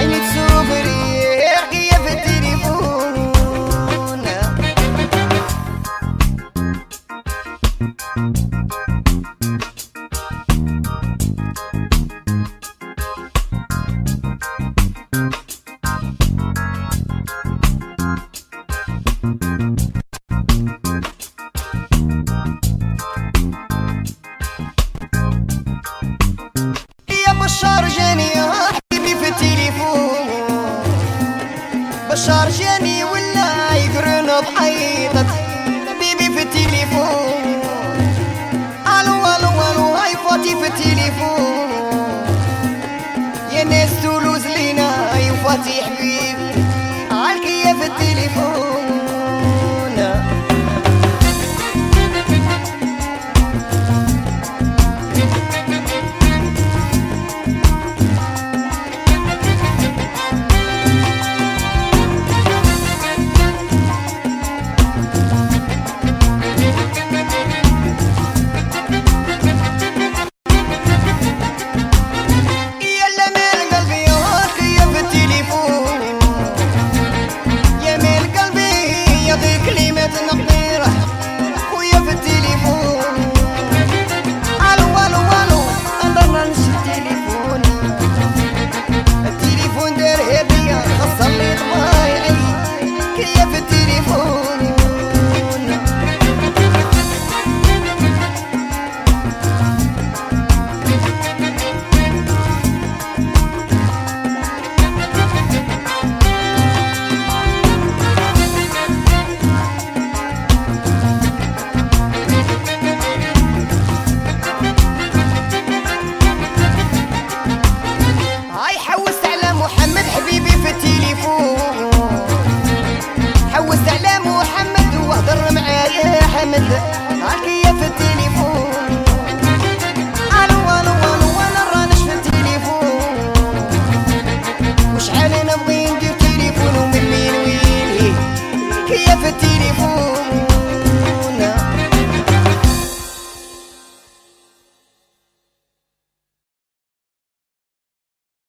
I need somebody. عيطت بيبي في التليفون. ألو ألو ألو هاي فاتي في التليفون. يا ناس تولوز لينا يا فاتي حبيبي. عالكية في التليفون.